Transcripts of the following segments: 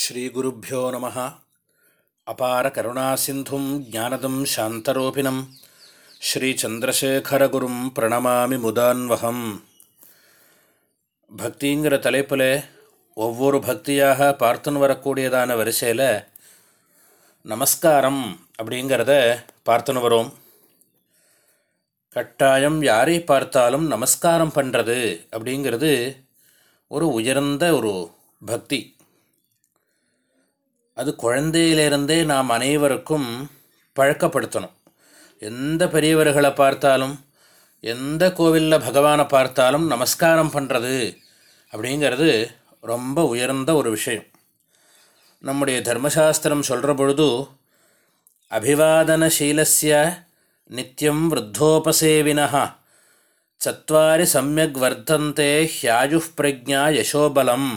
ஸ்ரீகுருப்போ நம அபார கருணாசிந்தும் ஜானதம் சாந்தரூபிணம். ஸ்ரீச்சந்திரசேகரகுரும் பிரணமாமி முதான்வகம். பக்திங்கிற தலைப்பில் ஒவ்வொரு பக்தியாக பார்த்துன்னு வரக்கூடியதான வரிசையில் நமஸ்காரம் அப்படிங்கிறத பார்த்துன்னு வரோம். கட்டாயம் யாரை பார்த்தாலும் நமஸ்காரம் பண்ணுறது அப்படிங்கிறது ஒரு உயர்ந்த ஒரு பக்தி. அது குழந்தையிலிருந்தே நாம் அனைவருக்கும் பழக்கப்படுத்தணும். எந்த பெரியவர்களை பார்த்தாலும் எந்த கோவிலில் பகவானை பார்த்தாலும் நமஸ்காரம் பண்ணுறது அப்படிங்கிறது ரொம்ப உயர்ந்த ஒரு விஷயம். நம்முடைய தர்மசாஸ்திரம் சொல்கிற பொழுது அபிவாதனசீலசிய நித்தியம் விருத்தோபசேவினா சத்வாரி சமயக் வர்த்தந்தே ஹியாயு பிரஜா யசோபலம்.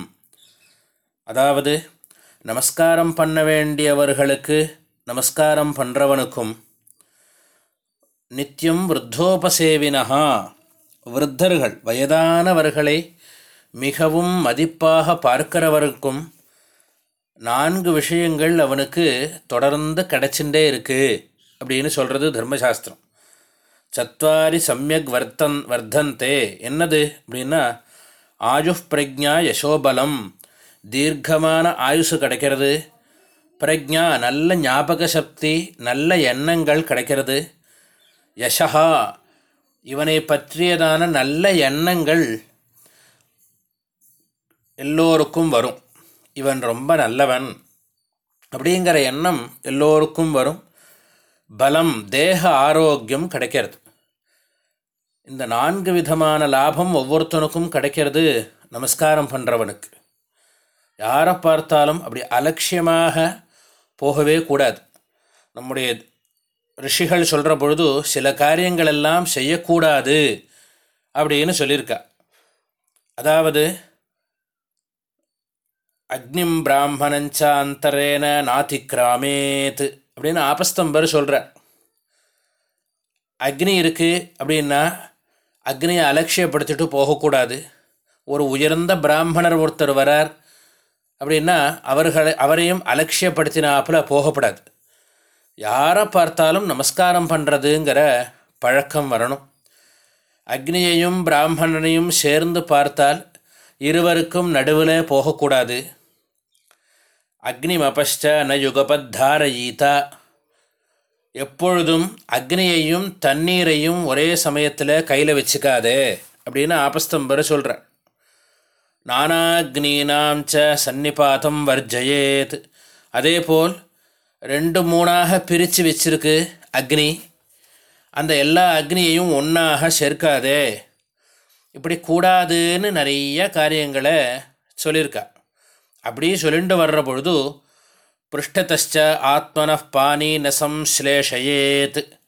அதாவது நமஸ்காரம் பண்ண வேண்டியவர்களுக்கு நமஸ்காரம் பண்ணுறவனுக்கும் நித்தியம் விருத்தோபசேவினஹா. விருத்தர்கள் வயதானவர்களை மிகவும் மதிப்பாக பார்க்கிறவருக்கும் நான்கு விஷயங்கள் அவனுக்கு தொடர்ந்து கிடச்சுட்டே இருக்குது அப்படின்னு சொல்கிறது தர்மசாஸ்திரம். சத்வாரி சமயக் வர்த்தன் வர்த்தந்தே. என்னது அப்படின்னா ஆயுஷ் பிரஜா யசோபலம். தீர்க்கமான ஆயுசு கிடைக்கிறது. பிரஜா நல்ல ஞாபக சக்தி நல்ல எண்ணங்கள் கிடைக்கிறது. யசா இவனை பற்றியதான நல்ல எண்ணங்கள் எல்லோருக்கும் வரும். இவன் ரொம்ப நல்லவன். அப்படிங்கிற எண்ணம் எல்லோருக்கும் வரும். பலம் தேக ஆரோக்கியம் கிடைக்கிறது. இந்த நான்கு விதமான லாபம் ஒவ்வொருத்தனுக்கும் கிடைக்கிறது. நமஸ்காரம் பண்ணுறவனுக்கு யாரை பார்த்தாலும் அப்படி அலட்சியமாக போகவே கூடாது. நம்முடைய ரிஷிகள் சொல்கிற பொழுது சில காரியங்கள் எல்லாம் செய்யக்கூடாது அப்படின்னு சொல்லியிருக்கா. அதாவது அக்னிம் பிராமணஞ்ச அந்தரேன நாதிக்ராமேத் அப்படின்னு ஆபஸ்தம்பர் சொல்கிறார் அக்னி இருக்குது அப்படின்னா அக்னியை அலட்சியப்படுத்திட்டு போகக்கூடாது. ஒரு உயர்ந்த பிராமணர் ஒருத்தர் வரார். அப்படின்னா அவர்களை அவரையும் அலட்சியப்படுத்தினாப்பில் போகப்படாது. யாரை பார்த்தாலும் நமஸ்காரம் பண்ணுறதுங்கிற பழக்கம் வரணும். அக்னியையும் பிராமணனையும் சேர்ந்து பார்த்தால் இருவருக்கும் நடுவில் போகக்கூடாது. அக்னிமபஷ்ட ந யுகபத்தாரயீதா. எப்பொழுதும் அக்னியையும் தண்ணீரையும் ஒரே சமயத்தில் கையில் வச்சுக்காதே அப்படின்னு ஆபஸ்தம்பர் சொல்கிறார் நானாக்னீனாம் ச சன்னிபாத்தம் வர்ஜயேத். அதே போல் ரெண்டு மூணாக பிரித்து வச்சிருக்கு அக்னி. அந்த எல்லா அக்னியையும் ஒன்றாக சேர்க்காதே. இப்படி கூடாதுன்னு நிறைய காரியங்களை சொல்லியிருக்கா. அப்படி சொல்லிட்டு வர்ற பொழுது பிருஷ்டத்த ஆத்மன பானி நசம் ஸ்லேஷயேத்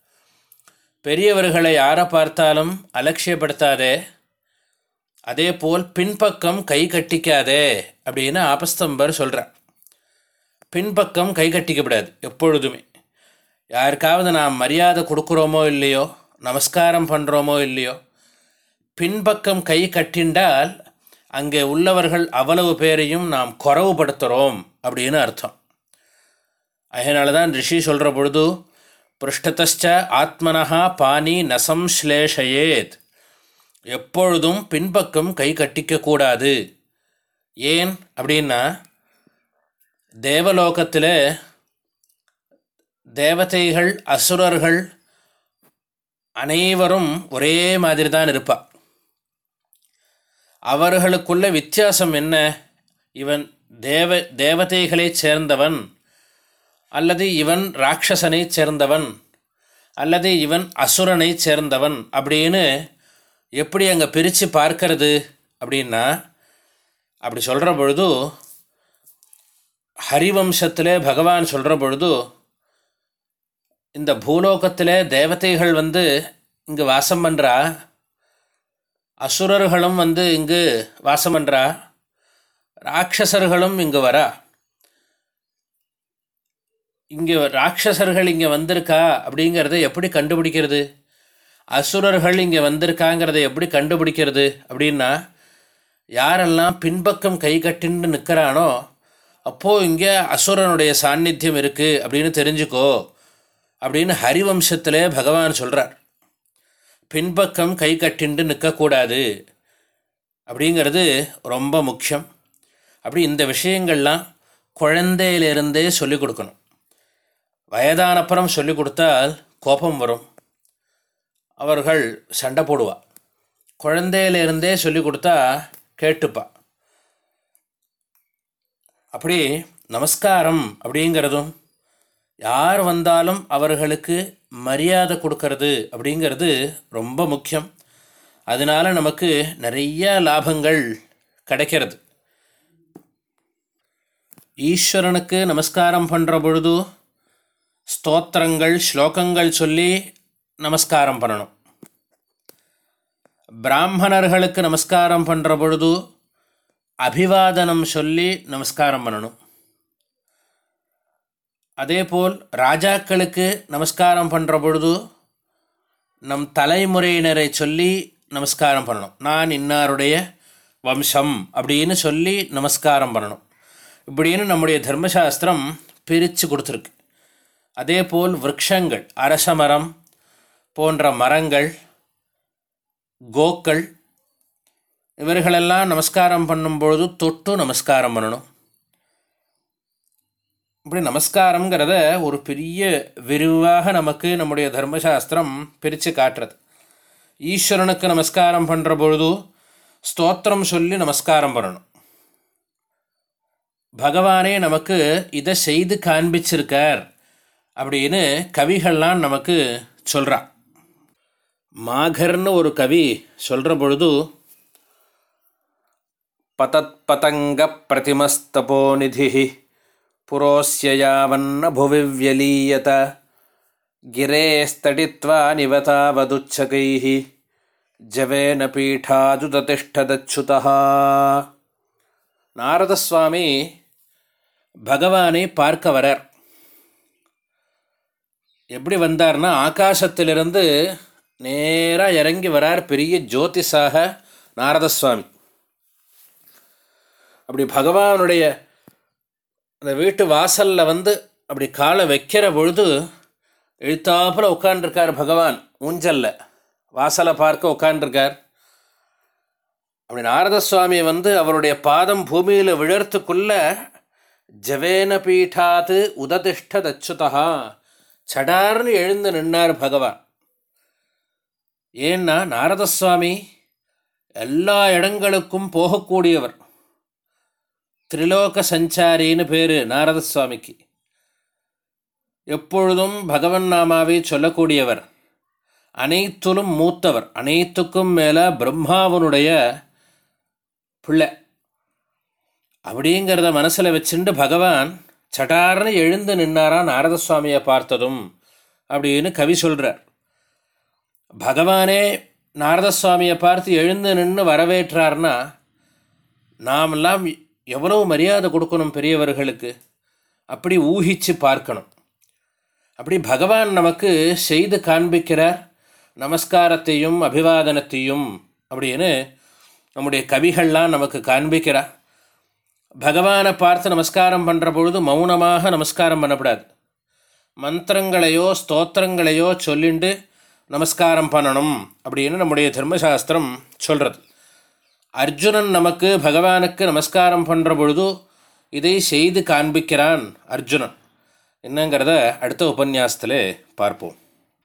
பெரியவர்களை யாரை பார்த்தாலும் அலட்சியப்படுத்தாதே. அதே போல் பின்பக்கம் கை கட்டிக்காதே அப்படின்னு ஆபஸ்தம்பர் சொல்கிறார் பின்பக்கம் கை கட்டிக்கப்படாது எப்பொழுதுமே. யாருக்காவது நாம் மரியாதை கொடுக்குறோமோ இல்லையோ நமஸ்காரம் பண்ணுறோமோ இல்லையோ பின்பக்கம் கை கட்டிண்டால் அங்கே உள்ளவர்கள் அவ்வளவு பேரையும் நாம் குறவுபடுத்துகிறோம் அப்படின்னு அர்த்தம். அதனால தான் ரிஷி சொல்கிற பொழுது பிருஷ்டத்தச்ச ஆத்மனா பானி நசம் ஸ்லேஷயேத். எப்பொழுதும் பின்பக்கம் கை கட்டிக்கக்கூடாது ஏன் அப்படின்னா தேவலோகத்தில் தேவதைகள் அசுரர்கள் அனைவரும் ஒரே மாதிரி தான் இருப்பா. அவர்களுக்குள்ள வித்தியாசம் என்ன? இவன் தேவ தேவதைகளைச் சேர்ந்தவன் அல்லது இவன் ராட்சசனை சேர்ந்தவன் அல்லது இவன் அசுரனை சேர்ந்தவன் அப்படின்னு எப்படி அங்கே பிரித்து பார்க்கறது அப்படின்னா அப்படி சொல்கிற பொழுது ஹரிவம்சத்தில் பகவான் சொல்கிற பொழுது இந்த பூலோகத்தில் தேவதைகள் வந்து இங்கு வாசம் பண்ணுறா அசுரர்களும் வந்து இங்கு வாசம் பண்ணுறா ராட்சசர்களும் இங்கு வரா. இங்கே ராட்சசர்கள் இங்கே வந்திருக்கா அப்படிங்கிறத எப்படி கண்டுபிடிக்கிறது? அசுரர்கள் இங்கே வந்திருக்காங்கிறத எப்படி கண்டுபிடிக்கிறது அப்படின்னா யாரெல்லாம் பின்பக்கம் கை கட்டின்னு நிற்கிறானோ அப்போது இங்கே அசுரனுடைய சாநித்தியம் இருக்குது அப்படின்னு தெரிஞ்சுக்கோ அப்படின்னு ஹரிவம்சத்திலே பகவான் சொல்கிறார் பின்பக்கம் கை கட்டிண்டு நிற்கக்கூடாது அப்படிங்கிறது ரொம்ப முக்கியம். அப்படி இந்த விஷயங்கள்லாம் குழந்தையிலிருந்தே சொல்லிக் கொடுக்கணும். வயதானப்புறம் சொல்லிக் கொடுத்தால் கோபம் வரும். அவர்கள் சண்டை போடுவா. குழந்தையிலிருந்தே சொல்லிக் கொடுத்தா கேட்டுப்பா. அப்படி நமஸ்காரம் அப்படிங்கிறதும் யார் வந்தாலும் அவர்களுக்கு மரியாதை கொடுக்கறது அப்படிங்கிறது ரொம்ப முக்கியம். அதனால் நமக்கு நிறைய லாபங்கள் கிடைக்கிறது. ஈஸ்வரனுக்கு நமஸ்காரம் பண்ணுற பொழுது ஸ்தோத்திரங்கள் ஸ்லோகங்கள் சொல்லி நமஸ்காரம் பண்ணணும். பிராமணர்களுக்கு நமஸ்காரம் பண்ணுற பொழுது அபிவாதனம் சொல்லி நமஸ்காரம் பண்ணணும். அதேபோல் ராஜாக்களுக்கு நமஸ்காரம் பண்ணுற பொழுது நம் தலைமுறையினரை சொல்லி நமஸ்காரம் பண்ணணும். நான் இன்னாருடைய வம்சம் அப்படின்னு சொல்லி நமஸ்காரம் பண்ணணும். இப்படின்னு நம்முடைய தர்மசாஸ்திரம் பிரித்து கொடுத்துருக்கு. அதேபோல் விரக்ஷங்கள் அரசமரம் போன்ற மரங்கள் கோக்கள் இவர்களெல்லாம் நமஸ்காரம் பண்ணும்பொழுது தொட்டு நமஸ்காரம் பண்ணணும். இப்படி நமஸ்காரங்கிறத ஒரு பெரிய விரிவாக நமக்கு நம்முடைய தர்மசாஸ்திரம் பிரித்து காட்டுறது. ஈஸ்வரனுக்கு நமஸ்காரம் பண்ணுற பொழுது ஸ்தோத்திரம் சொல்லி நமஸ்காரம் பண்ணணும். பகவானே நமக்கு இதை செய்து காண்பிச்சிருக்கார் அப்படின்னு கவிகள்லாம் நமக்கு சொல்கிறான் மாகர்னு ஒரு கவி சொல்கிற பொழுது பதத் பதங்க பிரதிமஸ்தபோநிதி புரோஸ்ய யாவன்ன புவி வியலீயத गिरेस्तडित्वा निवतावदुच्छकैः ஜவேன பீட்டாதுததிஷ்டதச்சுதா நாரதசுவாமி பகவானை பார்க்க வரார் எப்படி வந்தார்னா ஆகாசத்திலிருந்து நேராக இறங்கி வரார் பெரிய ஜோதிஷாக நாரதசுவாமி. அப்படி பகவானுடைய அந்த வீட்டு வாசலில் வந்து அப்படி காலை வைக்கிற பொழுது எழுத்தாப்பில் உட்காண்டிருக்கார் பகவான் ஊஞ்சலில் வாசலை பார்க்க உட்காண்டிருக்கார் அப்படி நாரதசுவாமி வந்து அவருடைய பாதம் பூமியில் விழறத்துக்குள்ள ஜவேன பீட்டாத்து உததிஷ்ட தச்சுதா சடார்னு எழுந்து நின்னார் பகவான். ஏன்னா நாரதசுவாமி எல்லா இடங்களுக்கும் போகக்கூடியவர். திரிலோக சஞ்சாரின்னு பேர் நாரதசுவாமிக்கு. எப்பொழுதும் பகவன் நாமாவை சொல்லக்கூடியவர். அனைத்திலும் மூத்தவர். அனைத்துக்கும் மேலே பிரம்மாவனுடைய பிள்ளை. அப்படிங்கிறத மனசில் வச்சுட்டு பகவான் சட்டார்னு எழுந்து நின்னாரா நாரதசுவாமியை பார்த்ததும் அப்படின்னு கவி சொல்கிறார் பகவானே நாரதசுவாமியை பார்த்து எழுந்து நின்று வரவேற்றார்னா நாமெல்லாம் எவ்வளவு மரியாதை கொடுக்கணும் பெரியவர்களுக்கு? அப்படி ஊகித்து பார்க்கணும். அப்படி பகவான் நமக்கு செய்து காண்பிக்கிறார். நமஸ்காரத்தையும் அபிவாதனத்தையும் அப்படின்னு நம்முடைய கவிகள்லாம் நமக்கு காண்பிக்கிறார். பகவானை பார்த்து நமஸ்காரம் பண்ணுற பொழுது மௌனமாக நமஸ்காரம் பண்ணக்கூடாது. மந்திரங்களையோ ஸ்தோத்திரங்களையோ சொல்லிண்டு நமஸ்காரம் பண்ணணும் அப்படின்னு நம்முடைய தர்மசாஸ்திரம் சொல்கிறது அர்ஜுனன் நமக்கு பகவானுக்கு நமஸ்காரம் பண்ணுற பொழுது இதை செய்து காண்பிக்கிறான் அர்ஜுனன். என்னங்கிறத அடுத்த உபன்யாசத்தில் பார்ப்போம்.